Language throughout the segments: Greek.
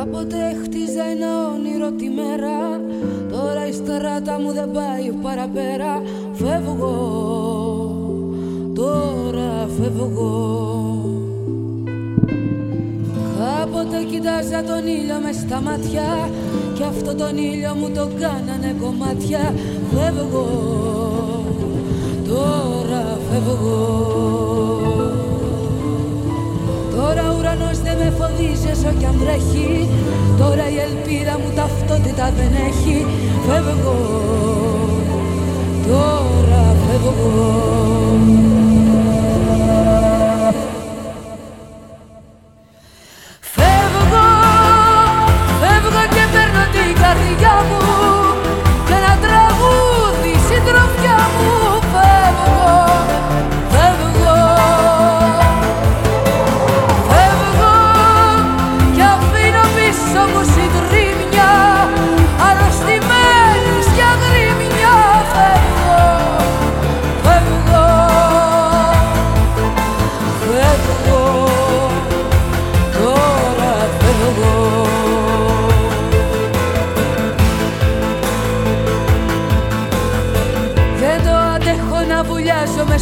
Κάποτε χτίζα ένα όνειρο τη μέρα. Τώρα η στράτα μου δεν πάει παραπέρα. Φεύγω, τώρα φεύγω. Κάποτε κοιτάζα τον ήλιο μες στα μάτια Κι αυτό τον ήλιο μου το κάνανε κομμάτια. Φεύγω, τώρα φεύγω. Τώρα ουρανός δεν με φοβίζει όσο κι αν βρέχει δεν έχει φεύγω. Τώρα φεύγω.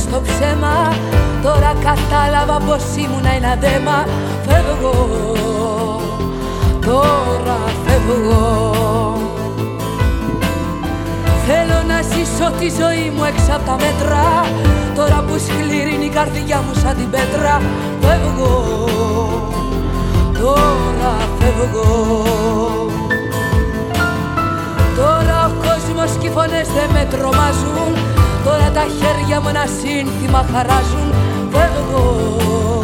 στο ψέμα. Τώρα κατάλαβα πως ήμουν ένα δέμα. Φεύγω, τώρα φεύγω. Θέλω να ζήσω τη ζωή μου έξω από τα μέτρα. Τώρα που σκληρίνει η καρδιά μου σαν την πέτρα. Φεύγω, τώρα φεύγω. Τώρα ο κόσμος και οι φωνές δεν με τρομάζουν. Τώρα τα χέρια μου ένα σύνθημα χαράζουν. Βεβαιώ